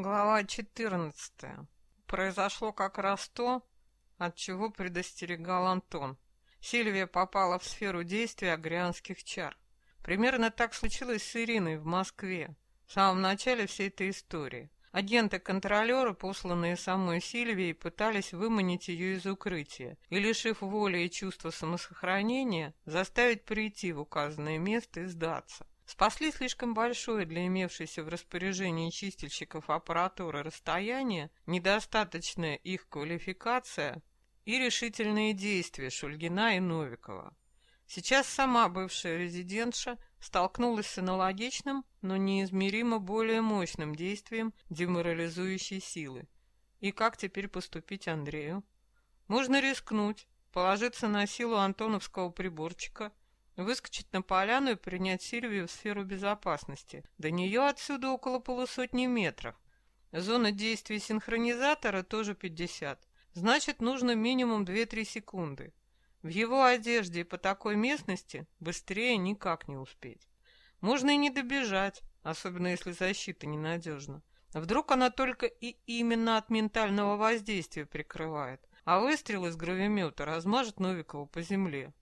Глава 14. Произошло как раз то, от чего предостерегал Антон. Сильвия попала в сферу действия агрианских чар. Примерно так случилось с Ириной в Москве, в самом начале всей этой истории. Агенты-контролеры, посланные самой Сильвией, пытались выманить ее из укрытия и, лишив воли и чувства самосохранения, заставить прийти в указанное место и сдаться. Спасли слишком большое для имевшейся в распоряжении чистильщиков аппаратуры расстояние, недостаточная их квалификация и решительные действия Шульгина и Новикова. Сейчас сама бывшая резидентша столкнулась с аналогичным, но неизмеримо более мощным действием деморализующей силы. И как теперь поступить Андрею? Можно рискнуть, положиться на силу антоновского приборчика – Выскочить на поляну и принять Сильвию в сферу безопасности. До нее отсюда около полусотни метров. Зона действия синхронизатора тоже 50. Значит, нужно минимум 2-3 секунды. В его одежде и по такой местности быстрее никак не успеть. Можно и не добежать, особенно если защита ненадежна. Вдруг она только и именно от ментального воздействия прикрывает, а выстрел из гравимета размажет Новикова по земле.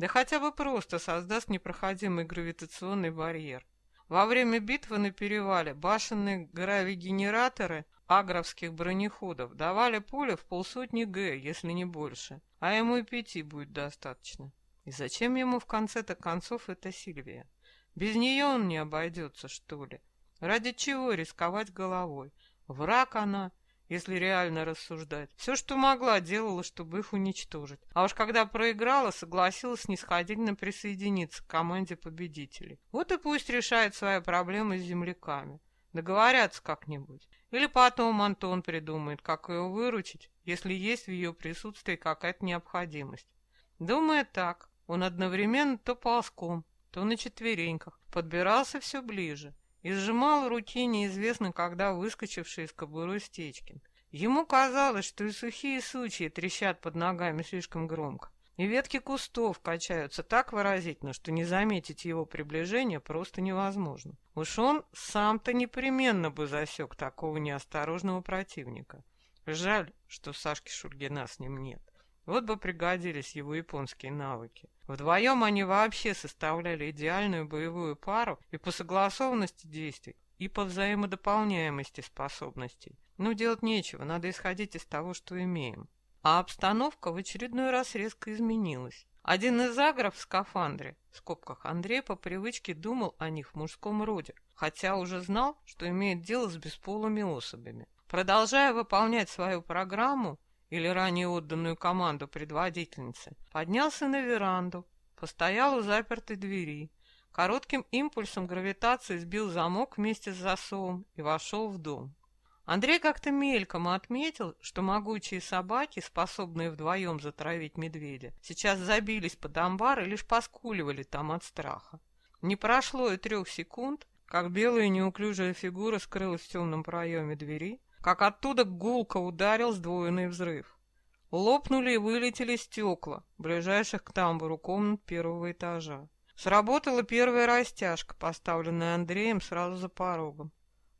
Да хотя бы просто создаст непроходимый гравитационный барьер. Во время битвы на перевале башенные гравигенераторы агровских бронеходов давали пули в полсотни Г, если не больше, а ему и пяти будет достаточно. И зачем ему в конце-то концов эта Сильвия? Без нее он не обойдется, что ли? Ради чего рисковать головой? Враг она если реально рассуждать. Все, что могла, делала, чтобы их уничтожить. А уж когда проиграла, согласилась снисходительно присоединиться к команде победителей. Вот и пусть решает свои проблемы с земляками. Договорятся как-нибудь. Или потом Антон придумает, как ее выручить, если есть в ее присутствии какая-то необходимость. Думая так, он одновременно то ползком, то на четвереньках подбирался все ближе и сжимал в руке неизвестно когда выскочивший из кобуры Стечкин. Ему казалось, что и сухие сучья трещат под ногами слишком громко, и ветки кустов качаются так выразительно, что не заметить его приближения просто невозможно. Уж он сам-то непременно бы засек такого неосторожного противника. Жаль, что Сашки Шульгина с ним нет. Вот бы пригодились его японские навыки. Вдвоем они вообще составляли идеальную боевую пару и по согласованности действий, и по взаимодополняемости способностей. Ну, делать нечего, надо исходить из того, что имеем. А обстановка в очередной раз резко изменилась. Один из агров в скафандре, в скобках Андрей по привычке думал о них в мужском роде, хотя уже знал, что имеет дело с бесполыми особями. Продолжая выполнять свою программу, или ранее отданную команду предводительницы, поднялся на веранду, постоял у запертой двери, коротким импульсом гравитации сбил замок вместе с засовом и вошел в дом. Андрей как-то мельком отметил, что могучие собаки, способные вдвоем затравить медведя, сейчас забились под амбар и лишь поскуливали там от страха. Не прошло и трех секунд, как белая неуклюжая фигура скрылась в темном проеме двери, как оттуда гулко ударил сдвоенный взрыв. Лопнули и вылетели стекла, ближайших к тамбуру комнат первого этажа. Сработала первая растяжка, поставленная Андреем сразу за порогом.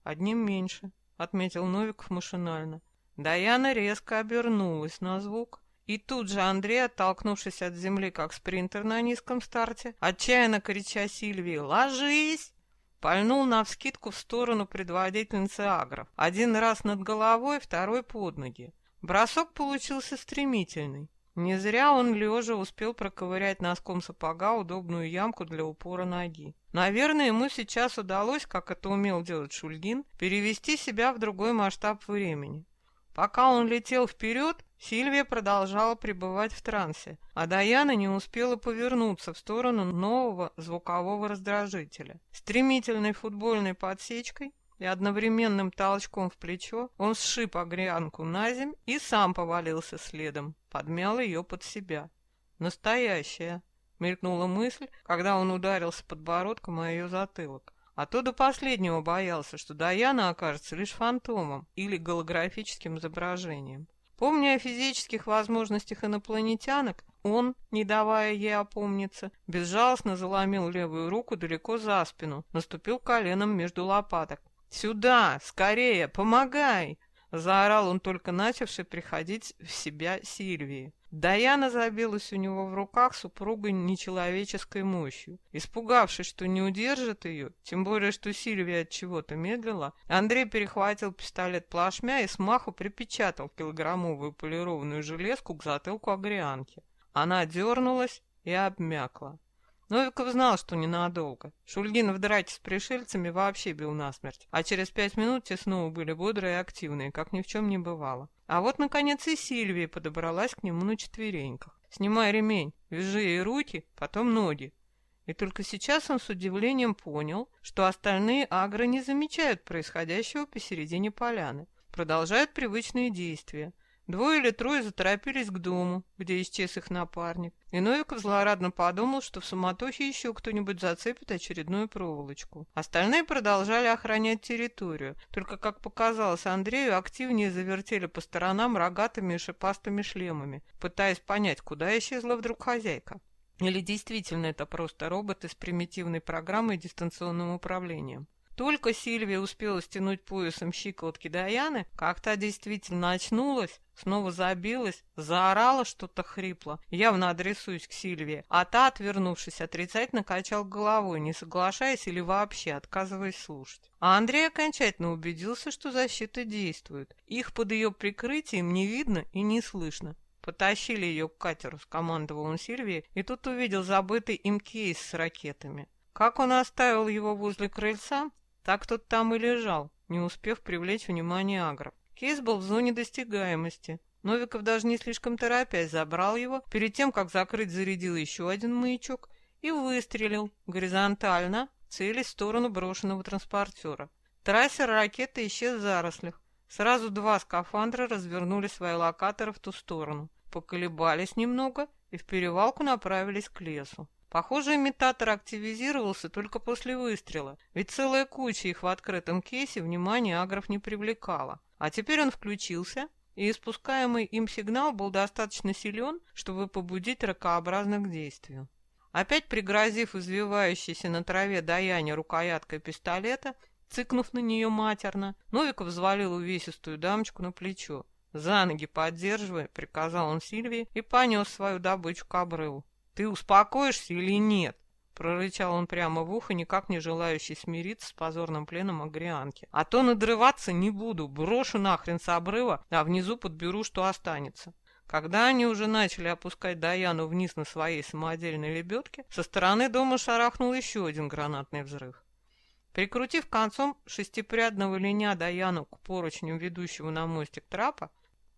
Одним меньше, отметил Новиков машинально. Даяна резко обернулась на звук, и тут же Андрей, оттолкнувшись от земли, как спринтер на низком старте, отчаянно крича Сильвии «Ложись!», Пальнул навскидку в сторону предводительницы агров. Один раз над головой, второй под ноги. Бросок получился стремительный. Не зря он лежа успел проковырять носком сапога удобную ямку для упора ноги. Наверное, ему сейчас удалось, как это умел делать Шульгин, перевести себя в другой масштаб времени. Пока он летел вперед, Сильвия продолжала пребывать в трансе, а Даяна не успела повернуться в сторону нового звукового раздражителя. Стремительной футбольной подсечкой и одновременным толчком в плечо он сшиб огрянку на земь и сам повалился следом, подмял ее под себя. «Настоящая!» — мелькнула мысль, когда он ударился подбородком о ее затылок. А то до последнего боялся, что Даяна окажется лишь фантомом или голографическим изображением. Помня о физических возможностях инопланетянок, он, не давая ей опомниться, безжалостно заломил левую руку далеко за спину, наступил коленом между лопаток «Сюда! Скорее! Помогай!» Заорал он только начавший приходить в себя Сильвии. Даяна забилась у него в руках супругой нечеловеческой мощью. Испугавшись, что не удержит ее, тем более, что Сильвия от чего-то медлила, Андрей перехватил пистолет плашмя и смаху припечатал килограммовую полированную железку к затылку агрианки. Она дернулась и обмякла. Новиков знал, что ненадолго. Шульгин в драке с пришельцами вообще бил насмерть, а через пять минут те снова были бодрые и активные, как ни в чем не бывало. А вот, наконец, и Сильвия подобралась к нему на четвереньках. «Снимай ремень, вяжи ей руки, потом ноги». И только сейчас он с удивлением понял, что остальные агры не замечают происходящего посередине поляны. Продолжают привычные действия. Двое или трое заторопились к дому, где исчез их напарник, и Новиков злорадно подумал, что в суматохе еще кто-нибудь зацепит очередную проволочку. Остальные продолжали охранять территорию, только, как показалось Андрею, активнее завертели по сторонам рогатыми и шипастыми шлемами, пытаясь понять, куда исчезла вдруг хозяйка. Или действительно это просто робот из примитивной программы дистанционным управлением. Только Сильвия успела стянуть поясом щиколотки Даяны, как та действительно очнулась, снова забилась, заорала что-то хрипло, явно адресуясь к Сильвии, а та, отвернувшись, отрицательно качал головой, не соглашаясь или вообще отказываясь слушать. А Андрей окончательно убедился, что защита действует. Их под ее прикрытием не видно и не слышно. Потащили ее к катеру, скомандовал он Сильвии, и тут увидел забытый им кейс с ракетами. Как он оставил его возле крыльца, так тот там и лежал, не успев привлечь внимание агров. Кейс был в зоне достигаемости. Новиков даже не слишком торопясь забрал его, перед тем, как закрыть, зарядил еще один маячок и выстрелил горизонтально, целясь в сторону брошенного транспортера. Трассер ракеты исчез в зарослях. Сразу два скафандра развернули свои локаторы в ту сторону, поколебались немного и в перевалку направились к лесу. Похоже, имитатор активизировался только после выстрела, ведь целая куча их в открытом кейсе внимания агров не привлекала. А теперь он включился, и испускаемый им сигнал был достаточно силен, чтобы побудить ракообразных к действию. Опять пригрозив извивающейся на траве Даяне рукояткой пистолета, цыкнув на нее матерно, Новиков взвалил увесистую дамочку на плечо. «За ноги поддерживая», — приказал он Сильвии и понес свою добычу к обрыву. «Ты успокоишься или нет?» Прорычал он прямо в ухо, никак не желающий смириться с позорным пленом Агрианки. «А то надрываться не буду, брошу нахрен с обрыва, а внизу подберу, что останется». Когда они уже начали опускать Даяну вниз на своей самодельной лебедке, со стороны дома шарахнул еще один гранатный взрыв. Прикрутив концом шестипрядного линя Даяну к поручню ведущего на мостик трапа,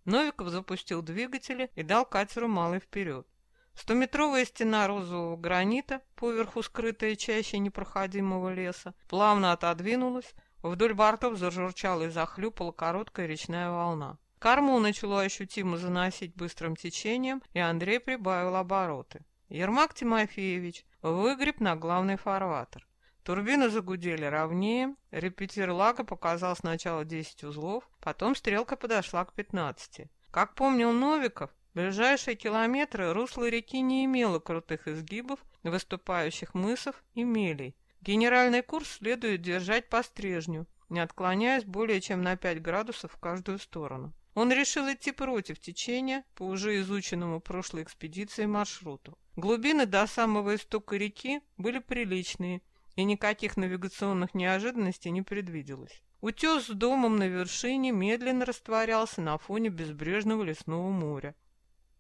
Новиков запустил двигатели и дал катеру малый вперед. Стометровая стена розового гранита, поверху скрытая чаще непроходимого леса, плавно отодвинулась, вдоль бортов зажурчала и захлюпала короткая речная волна. Корму начало ощутимо заносить быстрым течением, и Андрей прибавил обороты. Ермак Тимофеевич выгреб на главный фарватер. Турбины загудели ровнее, репетир лага показал сначала 10 узлов, потом стрелка подошла к 15. Как помнил Новиков, Ближайшие километры русло реки не имело крутых изгибов, выступающих мысов и мелей. Генеральный курс следует держать по стрежню, не отклоняясь более чем на 5 градусов в каждую сторону. Он решил идти против течения по уже изученному прошлой экспедиции маршруту. Глубины до самого истока реки были приличные, и никаких навигационных неожиданностей не предвиделось. Утес с домом на вершине медленно растворялся на фоне безбрежного лесного моря.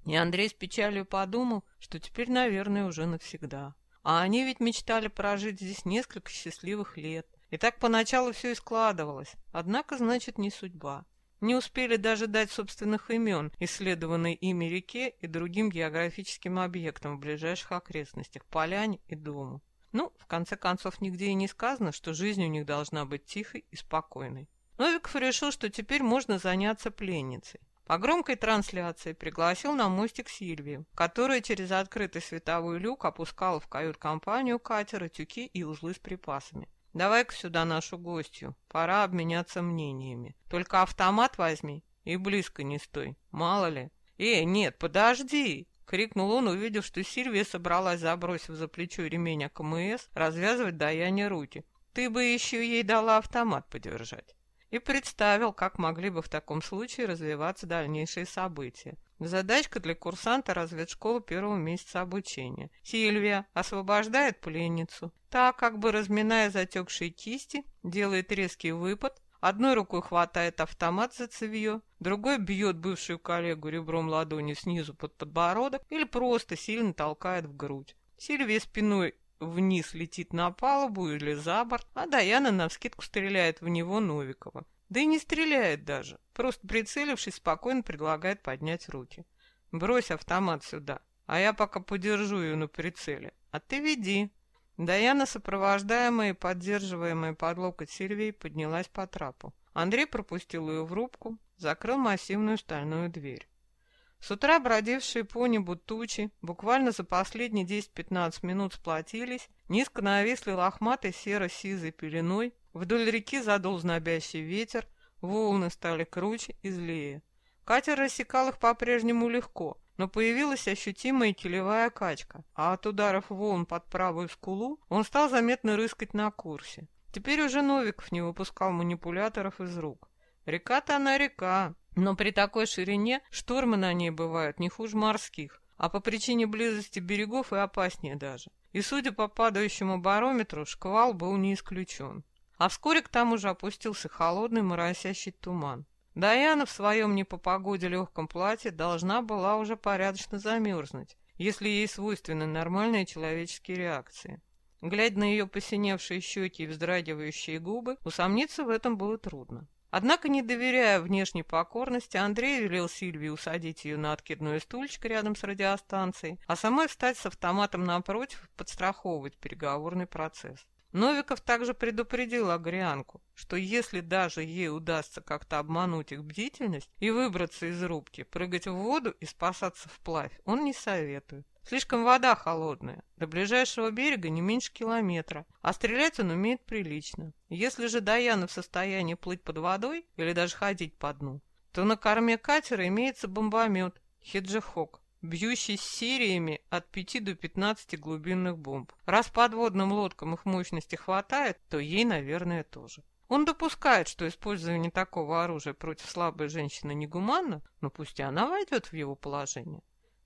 И Андрей с печалью подумал, что теперь, наверное, уже навсегда. А они ведь мечтали прожить здесь несколько счастливых лет. И так поначалу все и складывалось. Однако, значит, не судьба. Не успели даже дать собственных имен исследованной ими реке и другим географическим объектам в ближайших окрестностях, поляне и дому. Ну, в конце концов, нигде и не сказано, что жизнь у них должна быть тихой и спокойной. Новиков решил, что теперь можно заняться пленницей. По громкой трансляции пригласил на мостик Сильвию, которая через открытый световой люк опускала в кают-компанию катера тюки и узлы с припасами. «Давай-ка сюда нашу гостью, пора обменяться мнениями. Только автомат возьми и близко не стой, мало ли». «Эй, нет, подожди!» — крикнул он, увидев, что Сильвия собралась, забросив за плечо ремень КМС, развязывать Даяне руки. ты бы еще ей дала автомат подержать. И представил, как могли бы в таком случае развиваться дальнейшие события. Задачка для курсанта разведшколы первого месяца обучения. Сильвия освобождает пленницу. Та, как бы разминая затекшие кисти, делает резкий выпад, Одной рукой хватает автомат за цевье, другой бьет бывшую коллегу ребром ладони снизу под подбородок или просто сильно толкает в грудь. Сильвия спиной вниз летит на палубу или за борт, а Даяна навскидку стреляет в него Новикова. Да и не стреляет даже, просто прицелившись, спокойно предлагает поднять руки. «Брось автомат сюда, а я пока подержу ее на прицеле. А ты веди». Даяна, сопровождаемая и поддерживаемая под локоть Сильвией, поднялась по трапу. Андрей пропустил ее в рубку, закрыл массивную стальную дверь. С утра бродившие по небу тучи буквально за последние 10-15 минут сплотились, низко нависли лохматой серо-сизой пеленой, вдоль реки задул знобящий ветер, волны стали круче и злее. Катер рассекал их по-прежнему легко, но появилась ощутимая килевая качка, а от ударов волн под правую скулу он стал заметно рыскать на курсе. Теперь уже Новиков не выпускал манипуляторов из рук. Река-то она река, но при такой ширине штормы на ней бывают не хуже морских, а по причине близости берегов и опаснее даже. И судя по падающему барометру, шквал был не исключен. А вскоре к тому же опустился холодный моросящий туман. Даяна в своем не по погоде легком платье должна была уже порядочно замерзнуть, если ей свойственны нормальные человеческие реакции. Глядя на ее посиневшие щеки и вздрагивающие губы, усомниться в этом было трудно. Однако, не доверяя внешней покорности, Андрей велел Сильвии усадить ее на откидной стульчик рядом с радиостанцией, а самой встать с автоматом напротив и подстраховывать переговорный процесс. Новиков также предупредил Агрианку, что если даже ей удастся как-то обмануть их бдительность и выбраться из рубки, прыгать в воду и спасаться вплавь, он не советует. Слишком вода холодная, до ближайшего берега не меньше километра, а стрелять он умеет прилично. Если же Даяна в состоянии плыть под водой или даже ходить по дну, то на корме катера имеется бомбомет Хеджихок, бьющий сериями от 5 до 15 глубинных бомб. Раз подводным лодкам их мощности хватает, то ей, наверное, тоже. Он допускает, что использование такого оружия против слабой женщины негуманно, но пусть и она войдет в его положение.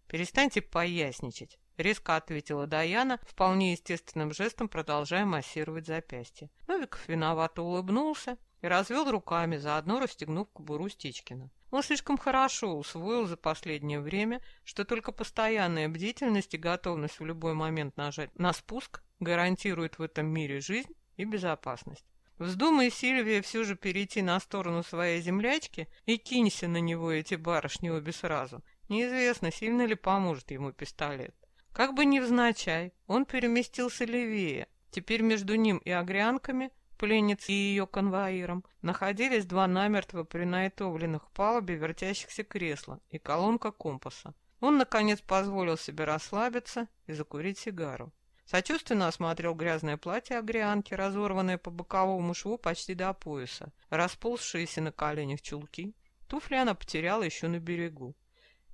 «Перестаньте поясничать», — резко ответила Даяна, вполне естественным жестом продолжая массировать запястье. Новиков виновато улыбнулся и развел руками, заодно расстегнув кобуру Стичкина. Он слишком хорошо усвоил за последнее время, что только постоянная бдительность и готовность в любой момент нажать на спуск гарантирует в этом мире жизнь и безопасность. Вздумай Сильвия все же перейти на сторону своей землячки и кинься на него эти барышни обе сразу. Неизвестно, сильно ли поможет ему пистолет. Как бы невзначай, он переместился левее. Теперь между ним и огрянками пленницей и ее конвоиром, находились два намертво принайтовленных палубе вертящихся кресла и колонка компаса. Он, наконец, позволил себе расслабиться и закурить сигару. Сочувственно осмотрел грязное платье агрианки, разорванное по боковому шву почти до пояса, расползшиеся на коленях чулки. Туфли она потеряла еще на берегу.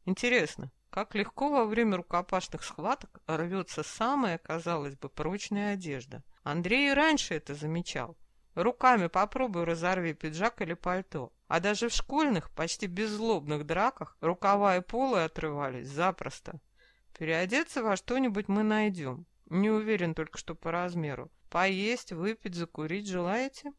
Интересно, как легко во время рукопашных схваток рвется самая, казалось бы, прочная одежда. Андрей и раньше это замечал. Руками попробуй разорви пиджак или пальто. А даже в школьных, почти беззлобных драках рукава и полы отрывались запросто. Переодеться во что-нибудь мы найдем. Не уверен только, что по размеру. Поесть, выпить, закурить желаете?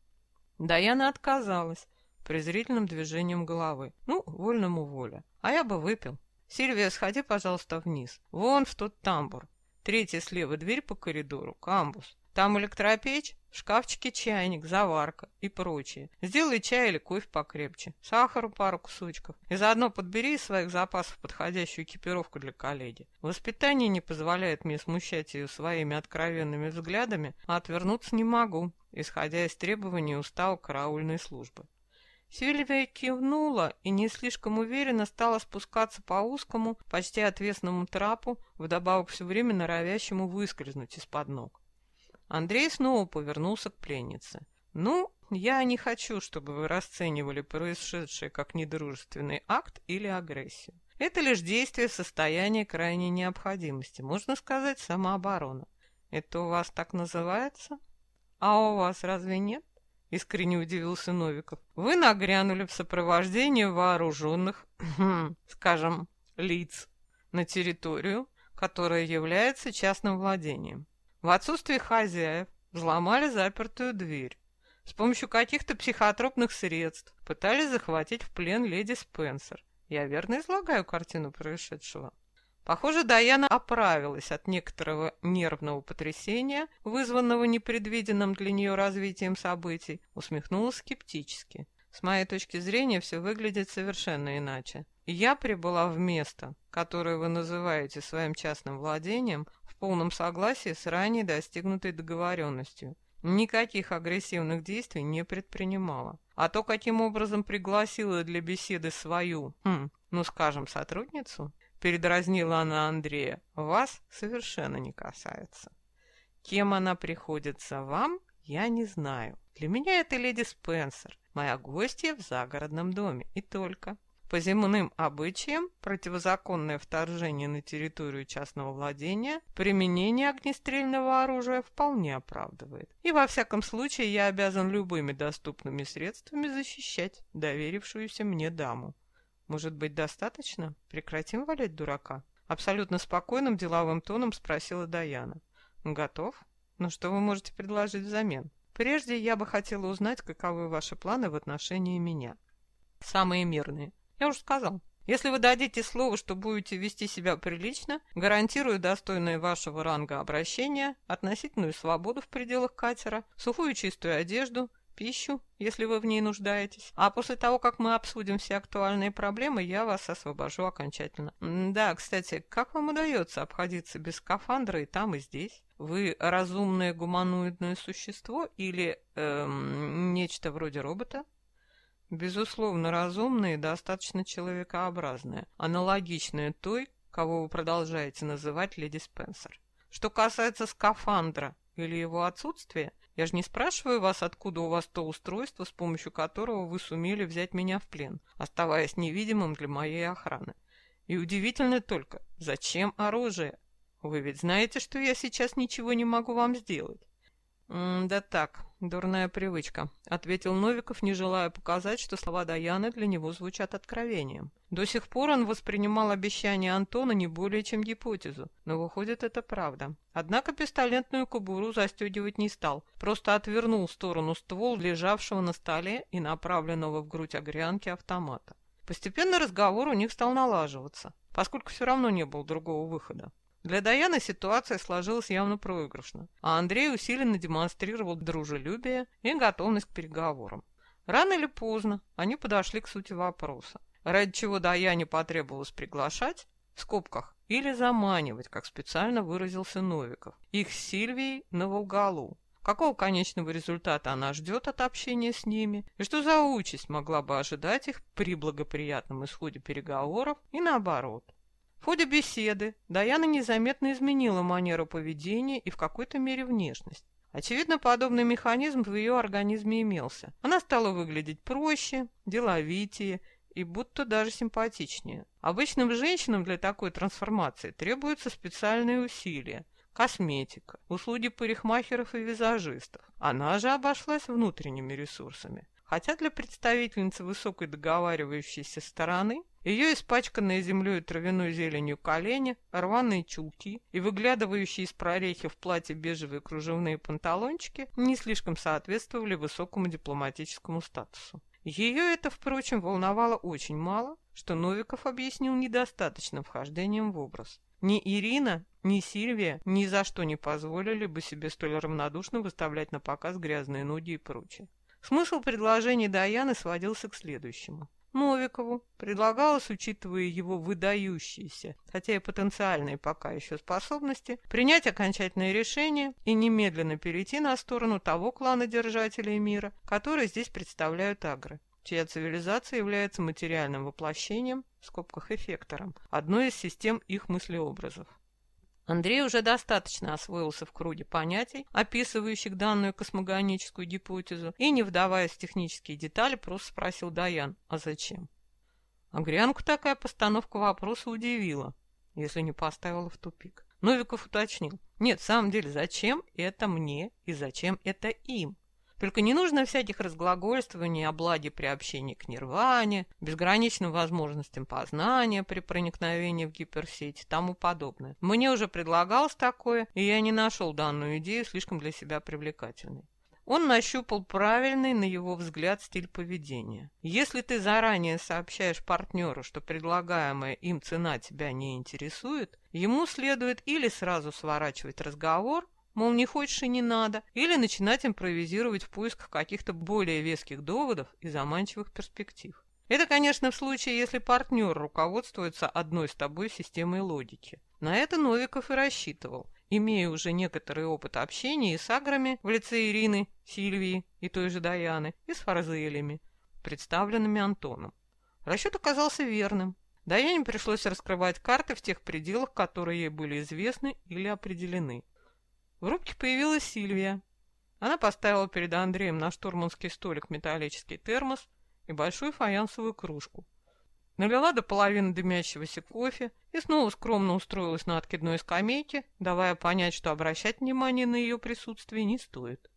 Даяна отказалась презрительным движением головы. Ну, вольному воля. А я бы выпил. Сильвия, сходи, пожалуйста, вниз. Вон в тот тамбур. Третья слева дверь по коридору, камбус. Там электропечь, в шкафчике чайник, заварка и прочее. Сделай чай или кофе покрепче, сахару пару кусочков. И заодно подбери из своих запасов подходящую экипировку для коллеги. Воспитание не позволяет мне смущать ее своими откровенными взглядами, а отвернуться не могу, исходя из требований устава караульной службы. Сильвия кивнула и не слишком уверенно стала спускаться по узкому, почти отвесному трапу, вдобавок все время норовящему выскользнуть из-под ног. Андрей снова повернулся к пленнице. «Ну, я не хочу, чтобы вы расценивали происшедшее как недружественный акт или агрессию. Это лишь действие состояния крайней необходимости, можно сказать, самооборона. Это у вас так называется?» А у вас разве нет? Искренне удивился Новиков. Вы нагрянули в сопровождении вооруженных, скажем, лиц на территорию, которая является частным владением. В отсутствие хозяев взломали запертую дверь. С помощью каких-то психотропных средств пытались захватить в плен леди Спенсер. Я верно излагаю картину происшедшего. Похоже, Даяна оправилась от некоторого нервного потрясения, вызванного непредвиденным для нее развитием событий, усмехнулась скептически. С моей точки зрения, все выглядит совершенно иначе. Я прибыла в место, которое вы называете своим частным владением, в полном согласии с ранее достигнутой договоренностью. Никаких агрессивных действий не предпринимала. А то, каким образом пригласила для беседы свою, хм, ну скажем, сотрудницу, передразнила она Андрея, вас совершенно не касается. Кем она приходится вам, я не знаю. Для меня это леди Спенсер, моя гостья в загородном доме, и только. По земным обычаям, противозаконное вторжение на территорию частного владения, применение огнестрельного оружия вполне оправдывает. И во всяком случае я обязан любыми доступными средствами защищать доверившуюся мне даму. Может быть, достаточно? Прекратим валять дурака? Абсолютно спокойным деловым тоном спросила Даяна. Готов? Ну что вы можете предложить взамен? Прежде я бы хотела узнать, каковы ваши планы в отношении меня. Самые мирные. Я уже сказал. Если вы дадите слово, что будете вести себя прилично, гарантирую достойное вашего ранга обращения, относительную свободу в пределах катера, сухую чистую одежду, пищу, если вы в ней нуждаетесь. А после того, как мы обсудим все актуальные проблемы, я вас освобожу окончательно. Да, кстати, как вам удается обходиться без скафандра и там, и здесь? Вы разумное гуманоидное существо или эм, нечто вроде робота? Безусловно, разумное и достаточно человекообразное, аналогичное той, кого вы продолжаете называть леди Спенсер. Что касается скафандра или его отсутствия, я же не спрашиваю вас, откуда у вас то устройство, с помощью которого вы сумели взять меня в плен, оставаясь невидимым для моей охраны. И удивительно только, зачем оружие? Вы ведь знаете, что я сейчас ничего не могу вам сделать. «Да так, дурная привычка», — ответил Новиков, не желая показать, что слова Даяны для него звучат откровением. До сих пор он воспринимал обещание Антона не более чем гипотезу, но выходит это правда. Однако пистолетную кобуру застегивать не стал, просто отвернул в сторону ствол лежавшего на столе и направленного в грудь огрянки автомата. Постепенно разговор у них стал налаживаться, поскольку все равно не было другого выхода. Для Даяны ситуация сложилась явно проигрышно, а Андрей усиленно демонстрировал дружелюбие и готовность к переговорам. Рано или поздно они подошли к сути вопроса, ради чего Даяне потребовалось приглашать, в скобках, или заманивать, как специально выразился Новиков, их с Сильвией на Волгалу. Какого конечного результата она ждет от общения с ними, и что за участь могла бы ожидать их при благоприятном исходе переговоров и наоборот. В ходе беседы Даяна незаметно изменила манеру поведения и в какой-то мере внешность. Очевидно, подобный механизм в ее организме имелся. Она стала выглядеть проще, деловитее и будто даже симпатичнее. Обычным женщинам для такой трансформации требуются специальные усилия, косметика, услуги парикмахеров и визажистов. Она же обошлась внутренними ресурсами. Хотя для представительницы высокой договаривающейся стороны ее испачканные землей и травяной зеленью колени, рваные чулки и выглядывающие из прорехи в платье бежевые кружевные панталончики не слишком соответствовали высокому дипломатическому статусу. Ее это, впрочем, волновало очень мало, что Новиков объяснил недостаточным вхождением в образ. Ни Ирина, ни Сильвия ни за что не позволили бы себе столь равнодушно выставлять на показ грязные ноги и прочее. Смысл предложений Даяны сводился к следующему. Новикову предлагалось, учитывая его выдающиеся, хотя и потенциальные пока еще способности, принять окончательное решение и немедленно перейти на сторону того клана держателей мира, который здесь представляют агры, чья цивилизация является материальным воплощением, в скобках эффектором, одной из систем их мыслеобразов. Андрей уже достаточно освоился в круге понятий, описывающих данную космогоническую гипотезу, и, не вдаваясь в технические детали, просто спросил Даян, а зачем? Агрянку такая постановка вопроса удивила, если не поставила в тупик. Новиков уточнил. Нет, в самом деле, зачем это мне и зачем это им? Только не нужно всяких разглагольствований о благе при общении к нирване, безграничным возможностям познания при проникновении в гиперсеть и тому подобное. Мне уже предлагалось такое, и я не нашел данную идею слишком для себя привлекательной. Он нащупал правильный, на его взгляд, стиль поведения. Если ты заранее сообщаешь партнеру, что предлагаемая им цена тебя не интересует, ему следует или сразу сворачивать разговор, мол, не хочешь и не надо, или начинать импровизировать в поисках каких-то более веских доводов и заманчивых перспектив. Это, конечно, в случае, если партнер руководствуется одной с тобой системой логики. На это Новиков и рассчитывал имея уже некоторый опыт общения и с аграми в лице Ирины, Сильвии и той же Даяны, и с фарзелями, представленными Антоном. Расчет оказался верным. Даяне пришлось раскрывать карты в тех пределах, которые ей были известны или определены. В рубке появилась Сильвия. Она поставила перед Андреем на штурманский столик металлический термос и большую фаянсовую кружку. Налила до половины дымящегося кофе и снова скромно устроилась на откидной скамейке, давая понять, что обращать внимание на ее присутствие не стоит.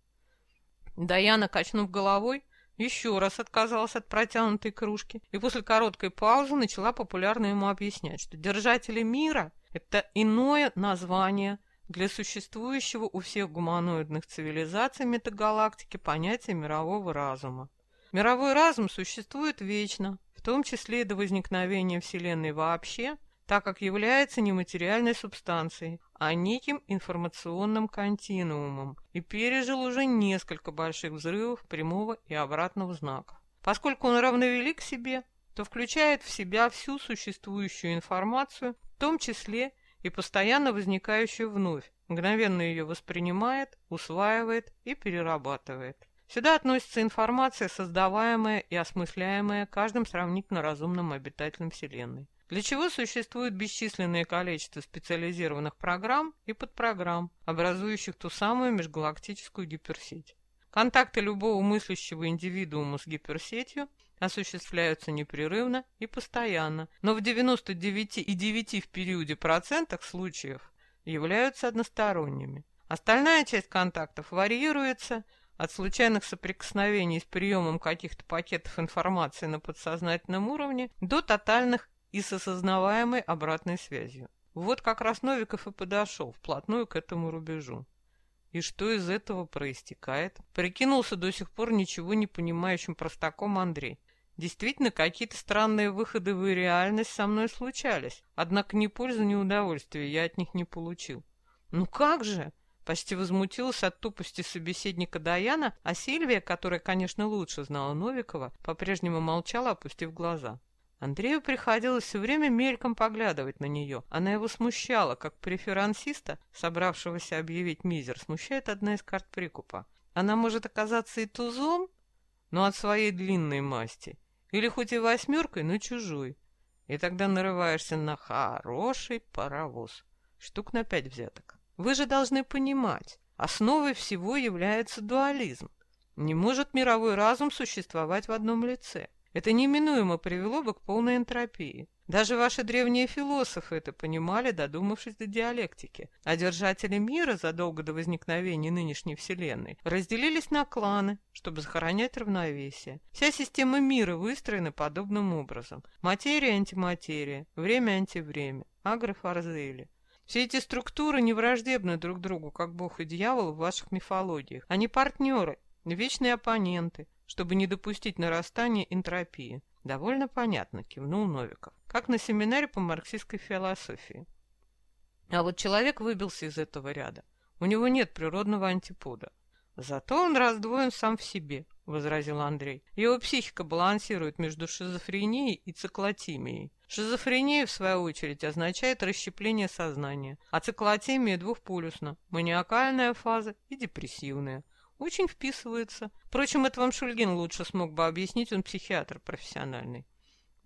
Даяна, качнув головой, еще раз отказалась от протянутой кружки и после короткой паузы начала популярно ему объяснять, что держатели мира — это иное название для существующего у всех гуманоидных цивилизаций метагалактики понятия мирового разума. Мировой разум существует вечно, том числе и до возникновения Вселенной вообще, так как является нематериальной субстанцией, а неким информационным континуумом и пережил уже несколько больших взрывов прямого и обратного знаков. Поскольку он равновелик себе, то включает в себя всю существующую информацию, в том числе и постоянно возникающую вновь, мгновенно ее воспринимает, усваивает и перерабатывает. Сюда относится информация, создаваемая и осмысляемая каждым сравнительно разумным обитателем Вселенной. Для чего существует бесчисленное количество специализированных программ и подпрограмм, образующих ту самую межгалактическую гиперсеть. Контакты любого мыслящего индивидуума с гиперсетью осуществляются непрерывно и постоянно, но в 99,9 в периоде процентах случаев являются односторонними. Остальная часть контактов варьируется от случайных соприкосновений с приемом каких-то пакетов информации на подсознательном уровне до тотальных и с осознаваемой обратной связью. Вот как раз Новиков и подошел вплотную к этому рубежу. И что из этого проистекает? Прикинулся до сих пор ничего не понимающим простаком Андрей. Действительно, какие-то странные выходы в реальность со мной случались, однако ни пользы, ни удовольствия я от них не получил. Ну как же? Почти возмутилась от тупости собеседника Даяна, а Сильвия, которая, конечно, лучше знала Новикова, по-прежнему молчала, опустив глаза. Андрею приходилось все время мельком поглядывать на нее. Она его смущала, как преферансиста, собравшегося объявить мизер, смущает одна из карт прикупа. Она может оказаться и тузом, но от своей длинной масти, или хоть и восьмеркой, но чужой. И тогда нарываешься на хороший паровоз. Штук на пять взяток. Вы же должны понимать, основой всего является дуализм. Не может мировой разум существовать в одном лице. Это неминуемо привело бы к полной энтропии. Даже ваши древние философы это понимали, додумавшись до диалектики. А держатели мира задолго до возникновения нынешней Вселенной разделились на кланы, чтобы сохранять равновесие. Вся система мира выстроена подобным образом. Материя-антиматерия, время-антивремя, агрофарзели. Все эти структуры не враждебны друг другу, как бог и дьявол в ваших мифологиях. Они партнеры, вечные оппоненты, чтобы не допустить нарастания энтропии. Довольно понятно, кивнул Новиков, как на семинаре по марксистской философии. А вот человек выбился из этого ряда. У него нет природного антипода. Зато он раздвоен сам в себе, возразил Андрей. Его психика балансирует между шизофренией и циклотимией. Шизофрения, в свою очередь, означает расщепление сознания, а циклотемия двухполюсна, маниакальная фаза и депрессивная. Очень вписывается. Впрочем, это вам Шульгин лучше смог бы объяснить, он психиатр профессиональный.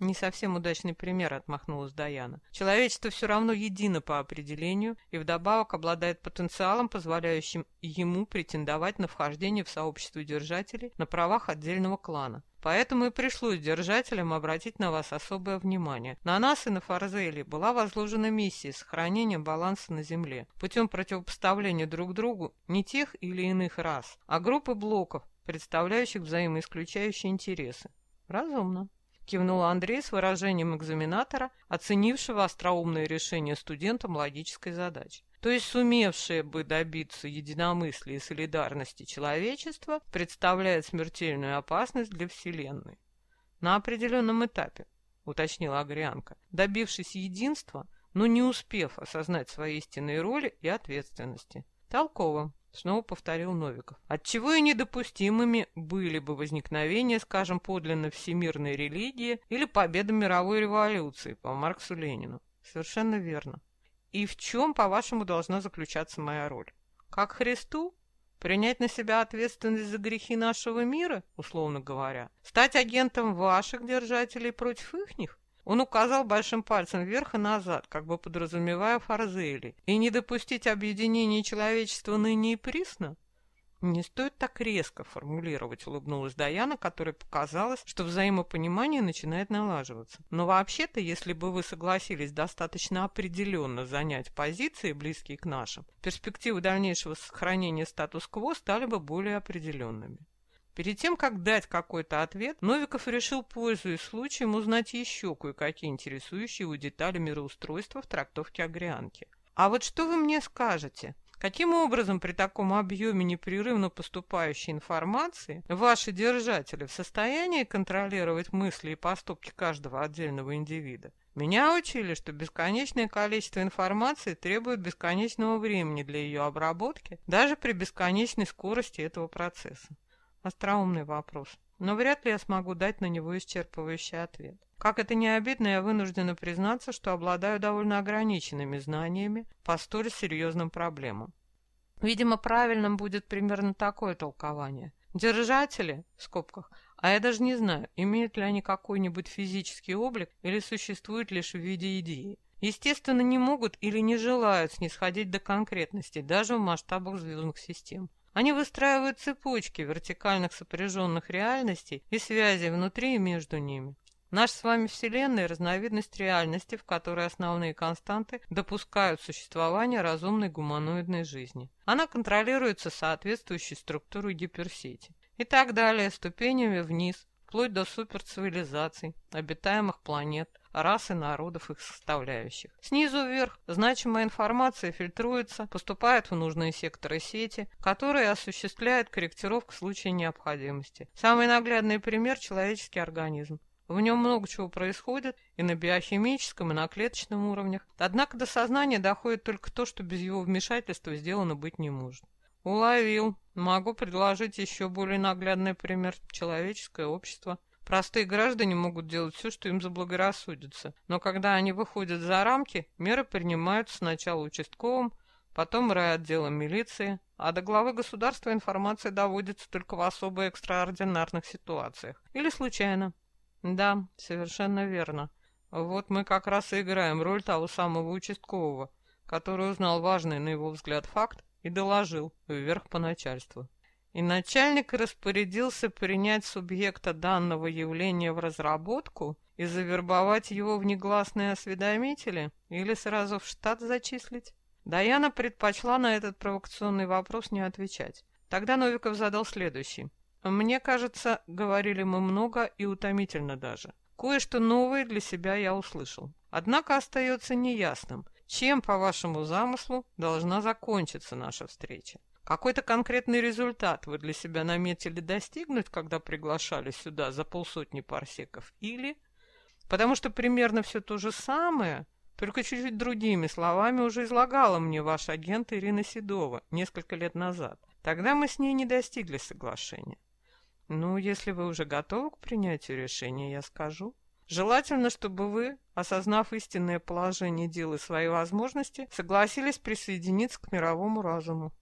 Не совсем удачный пример, отмахнулась Даяна. Человечество все равно едино по определению и вдобавок обладает потенциалом, позволяющим ему претендовать на вхождение в сообщество держателей на правах отдельного клана. Поэтому и пришлось держателям обратить на вас особое внимание. На нас и на Фарзели была возложена миссия сохранения баланса на Земле путем противопоставления друг другу не тех или иных рас, а группы блоков, представляющих взаимоисключающие интересы. Разумно кивнул Андрей с выражением экзаменатора, оценившего остроумное решение студентам логической задачи. То есть сумевшее бы добиться единомыслия и солидарности человечества представляет смертельную опасность для Вселенной. На определенном этапе, уточнила Агрианка, добившись единства, но не успев осознать свои истинные роли и ответственности. Толково, Снова повторил Новиков. Отчего и недопустимыми были бы возникновения, скажем, подлинно всемирной религии или победа мировой революции по Марксу Ленину. Совершенно верно. И в чем, по-вашему, должна заключаться моя роль? Как Христу? Принять на себя ответственность за грехи нашего мира, условно говоря? Стать агентом ваших держателей против ихних? Он указал большим пальцем вверх и назад, как бы подразумевая Фарзели. И не допустить объединения человечества ныне и присно? Не стоит так резко формулировать, улыбнулась Даяна, которой показалось, что взаимопонимание начинает налаживаться. Но вообще-то, если бы вы согласились достаточно определенно занять позиции, близкие к нашим, перспективы дальнейшего сохранения статус-кво стали бы более определенными. Перед тем, как дать какой-то ответ, Новиков решил, пользуясь случаем, узнать еще кое-какие интересующие его детали мироустройства в трактовке Агрианки. «А вот что вы мне скажете?» Каким образом при таком объеме непрерывно поступающей информации ваши держатели в состоянии контролировать мысли и поступки каждого отдельного индивида? Меня учили, что бесконечное количество информации требует бесконечного времени для ее обработки, даже при бесконечной скорости этого процесса. Остроумный вопрос, но вряд ли я смогу дать на него исчерпывающий ответ. Как это не обидно, я вынуждена признаться, что обладаю довольно ограниченными знаниями по столь серьезным проблемам. Видимо, правильным будет примерно такое толкование. Держатели, в скобках, а я даже не знаю, имеют ли они какой-нибудь физический облик или существуют лишь в виде идеи. Естественно, не могут или не желают снисходить до конкретности, даже в масштабах звездных систем. Они выстраивают цепочки вертикальных сопряженных реальностей и связей внутри и между ними. Наша с вами Вселенная – разновидность реальности, в которой основные константы допускают существование разумной гуманоидной жизни. Она контролируется соответствующей структурой гиперсети. И так далее, ступенями вниз, вплоть до суперцивилизаций, обитаемых планет, рас и народов их составляющих. Снизу вверх значимая информация фильтруется, поступает в нужные секторы сети, которые осуществляют корректировку в случае необходимости. Самый наглядный пример – человеческий организм. В нем много чего происходит и на биохимическом, и на клеточном уровнях. Однако до сознания доходит только то, что без его вмешательства сделано быть не может. Уловил. Могу предложить еще более наглядный пример. Человеческое общество. Простые граждане могут делать все, что им заблагорассудится, но когда они выходят за рамки, меры принимаются сначала участковым, потом райотделом милиции, а до главы государства информация доводится только в особо экстраординарных ситуациях или случайно. Да, совершенно верно. Вот мы как раз и играем роль того самого участкового, который узнал важный, на его взгляд, факт и доложил вверх по начальству. И начальник распорядился принять субъекта данного явления в разработку и завербовать его в негласные осведомители или сразу в штат зачислить? Даяна предпочла на этот провокационный вопрос не отвечать. Тогда Новиков задал следующий. «Мне кажется, говорили мы много и утомительно даже. Кое-что новое для себя я услышал. Однако остается неясным, чем, по вашему замыслу, должна закончиться наша встреча. Какой-то конкретный результат вы для себя наметили достигнуть, когда приглашали сюда за полсотни парсеков? Или... Потому что примерно все то же самое, только чуть-чуть другими словами уже излагала мне ваш агент Ирина Седова несколько лет назад. Тогда мы с ней не достигли соглашения. Ну, если вы уже готовы к принятию решения, я скажу. Желательно, чтобы вы, осознав истинное положение дел и свои возможности, согласились присоединиться к мировому разуму.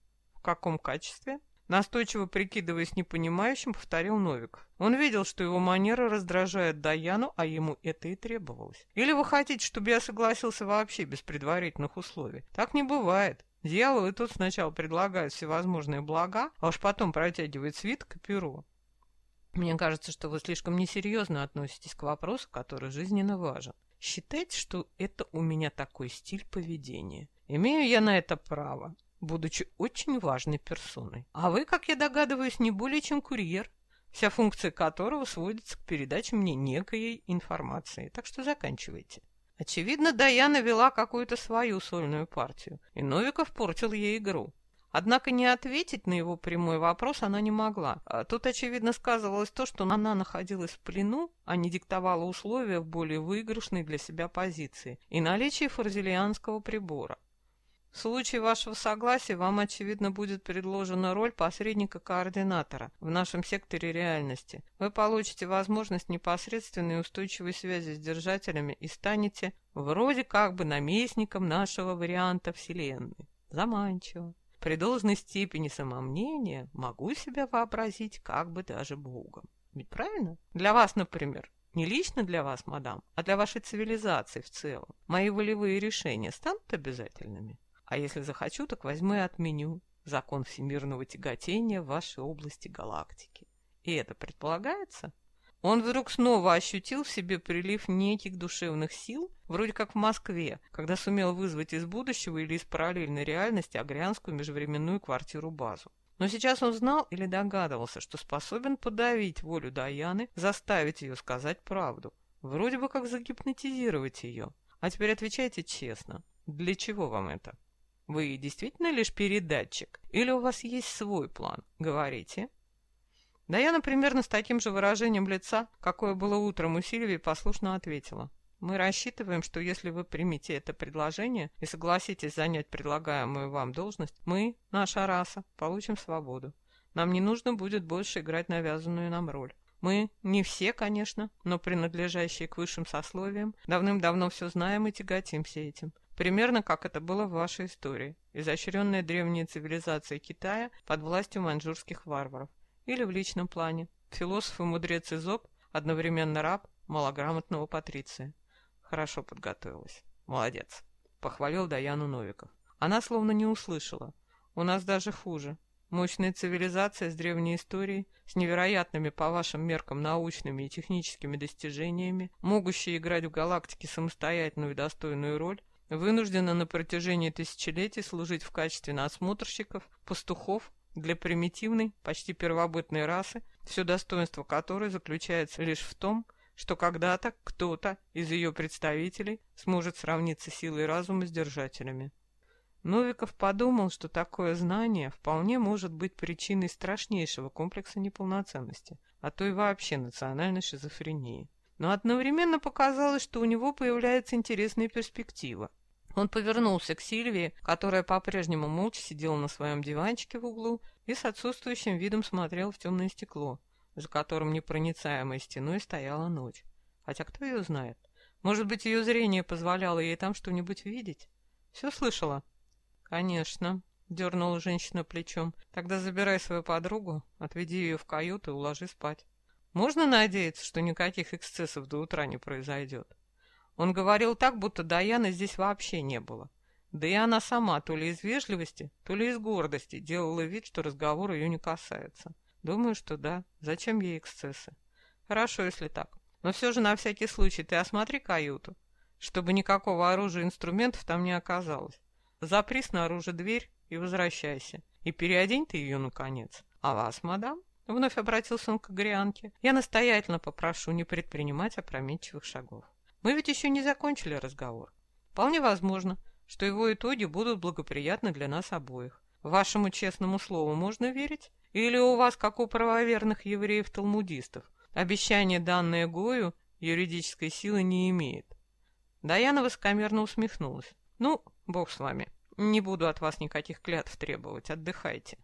Каком качестве? Настойчиво прикидываясь непонимающим, повторил Новиков. Он видел, что его манера раздражает Даяну, а ему это и требовалось. Или вы хотите, чтобы я согласился вообще без предварительных условий? Так не бывает. Дьявол и тут сначала предлагает всевозможные блага, а уж потом протягивает свиток и перо. Мне кажется, что вы слишком несерьезно относитесь к вопросу, который жизненно важен. Считайте, что это у меня такой стиль поведения. Имею я на это право, будучи очень важной персоной. А вы, как я догадываюсь, не более чем курьер, вся функция которого сводится к передаче мне некой информации. Так что заканчивайте. Очевидно, Даяна вела какую-то свою сольную партию, и Новиков портил ей игру. Однако не ответить на его прямой вопрос она не могла. А тут, очевидно, сказывалось то, что она находилась в плену, а не диктовала условия в более выигрышной для себя позиции и наличие форзелианского прибора. В случае вашего согласия вам, очевидно, будет предложена роль посредника-координатора в нашем секторе реальности. Вы получите возможность непосредственной устойчивой связи с держателями и станете вроде как бы наместником нашего варианта Вселенной. Заманчиво. При должной степени самомнения могу себя вообразить как бы даже Богом. Ведь правильно? Для вас, например, не лично для вас, мадам, а для вашей цивилизации в целом. Мои волевые решения станут обязательными? А если захочу, так возьму и отменю закон всемирного тяготения в вашей области галактики. И это предполагается? Он вдруг снова ощутил в себе прилив неких душевных сил, вроде как в Москве, когда сумел вызвать из будущего или из параллельной реальности агрянскую межвременную квартиру-базу. Но сейчас он знал или догадывался, что способен подавить волю Даяны, заставить ее сказать правду, вроде бы как загипнотизировать ее. А теперь отвечайте честно, для чего вам это? Вы действительно лишь передатчик? Или у вас есть свой план? Говорите. Да я, например, с таким же выражением лица, какое было утром у Сильвии, послушно ответила. Мы рассчитываем, что если вы примете это предложение и согласитесь занять предлагаемую вам должность, мы, наша раса, получим свободу. Нам не нужно будет больше играть навязанную нам роль. Мы, не все, конечно, но принадлежащие к высшим сословиям, давным-давно все знаем и тяготимся этим. Примерно как это было в вашей истории. Изощренная древняя цивилизация Китая под властью маньчжурских варваров. Или в личном плане. Философ и мудрец Изоб, одновременно раб, малограмотного патриция. Хорошо подготовилась. Молодец. Похвалил Даяну Новиков. Она словно не услышала. У нас даже хуже. Мощная цивилизация с древней историей, с невероятными по вашим меркам научными и техническими достижениями, могущая играть в галактике самостоятельную и достойную роль, вынуждена на протяжении тысячелетий служить в качестве надсмотрщиков, пастухов для примитивной, почти первобытной расы, все достоинство которой заключается лишь в том, что когда-то кто-то из ее представителей сможет сравниться силой разума с держателями. Новиков подумал, что такое знание вполне может быть причиной страшнейшего комплекса неполноценности, а то и вообще национальной шизофрении. Но одновременно показалось, что у него появляется интересная перспектива. Он повернулся к Сильвии, которая по-прежнему молча сидела на своем диванчике в углу и с отсутствующим видом смотрел в темное стекло, за которым непроницаемой стеной стояла ночь. Хотя кто ее знает? Может быть, ее зрение позволяло ей там что-нибудь видеть? Все слышала? Конечно, дернула женщина плечом. Тогда забирай свою подругу, отведи ее в каюту и уложи спать. Можно надеяться, что никаких эксцессов до утра не произойдет? Он говорил так, будто Даяны здесь вообще не было. Да и она сама то ли из вежливости, то ли из гордости делала вид, что разговор ее не касается. Думаю, что да. Зачем ей эксцессы? Хорошо, если так. Но все же на всякий случай ты осмотри каюту, чтобы никакого оружия и инструментов там не оказалось. Запри снаружи дверь и возвращайся. И переодень ты ее, наконец. А вас, мадам? Вновь обратился он к Грианке. Я настоятельно попрошу не предпринимать опрометчивых шагов. Мы ведь еще не закончили разговор. Вполне возможно, что его итоги будут благоприятны для нас обоих. Вашему честному слову можно верить? Или у вас, как у правоверных евреев-талмудистов, обещание, данное Гою, юридической силы не имеет? Даяна высокомерно усмехнулась. Ну, бог с вами. Не буду от вас никаких клятв требовать. Отдыхайте.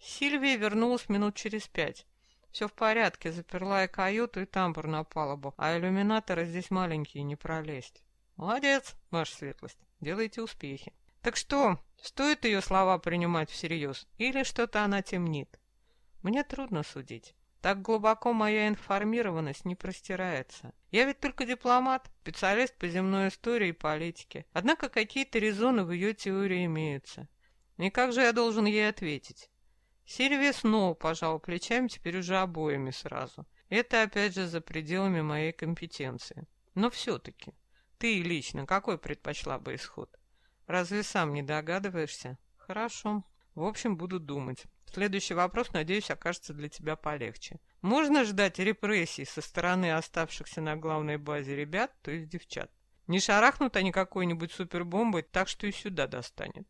Сильвия вернулась минут через пять. Все в порядке, заперла я каюту и тамбур на палубу, а иллюминаторы здесь маленькие, не пролезть. Молодец, ваша светлость, делайте успехи. Так что, стоит ее слова принимать всерьез, или что-то она темнит? Мне трудно судить. Так глубоко моя информированность не простирается. Я ведь только дипломат, специалист по земной истории и политике. Однако какие-то резоны в ее теории имеются. И как же я должен ей ответить? Сильвия снова пожал плечами, теперь уже обоими сразу. Это опять же за пределами моей компетенции. Но все-таки, ты лично какой предпочла бы исход? Разве сам не догадываешься? Хорошо. В общем, буду думать. Следующий вопрос, надеюсь, окажется для тебя полегче. Можно ждать репрессий со стороны оставшихся на главной базе ребят, то есть девчат? Не шарахнут они какой-нибудь супербомбой, так что и сюда достанет.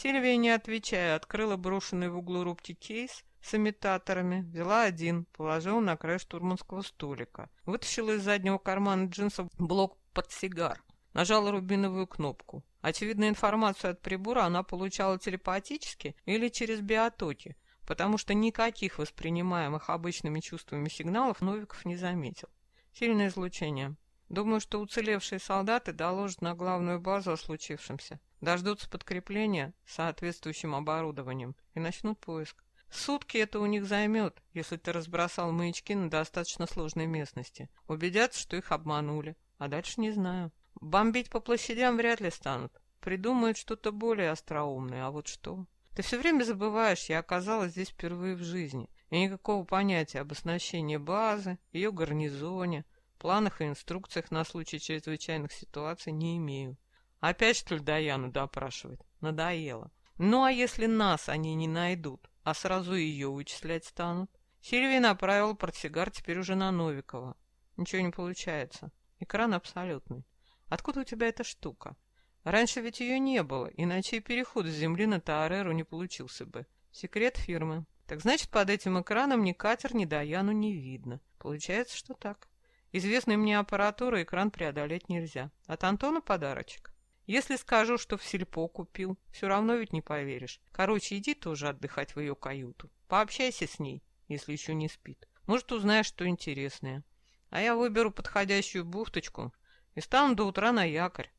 Сильвия, не отвечая, открыла брошенный в углу рубки кейс с имитаторами, взяла один, положила на край штурманского столика, вытащила из заднего кармана джинсов блок под сигар, нажала рубиновую кнопку. Очевидно, информацию от прибора она получала телепатически или через биотоки, потому что никаких воспринимаемых обычными чувствами сигналов Новиков не заметил. Сильное излучение. Думаю, что уцелевшие солдаты доложат на главную базу о случившемся, дождутся подкрепления соответствующим оборудованием и начнут поиск. Сутки это у них займет, если ты разбросал маячки на достаточно сложной местности. Убедятся, что их обманули. А дальше не знаю. Бомбить по площадям вряд ли станут. Придумают что-то более остроумное, а вот что? Ты все время забываешь, я оказалась здесь впервые в жизни. И никакого понятия об оснащении базы, ее гарнизоне, планах и инструкциях на случай чрезвычайных ситуаций не имею. Опять, что ли, Даяну допрашивать? Надоело. Ну, а если нас они не найдут, а сразу ее вычислять станут? Сильвия направил портсигар теперь уже на Новикова. Ничего не получается. Экран абсолютный. Откуда у тебя эта штука? Раньше ведь ее не было, иначе и переход с Земли на Таареру не получился бы. Секрет фирмы. Так значит, под этим экраном ни катер, ни Даяну не видно. Получается, что так. Известной мне аппаратуры экран преодолеть нельзя. От Антона подарочек. Если скажу, что в сельпо купил, все равно ведь не поверишь. Короче, иди тоже отдыхать в ее каюту. Пообщайся с ней, если еще не спит. Может, узнаешь что интересное. А я выберу подходящую бухточку и стану до утра на якорь.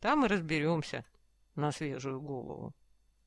Там и разберемся на свежую голову.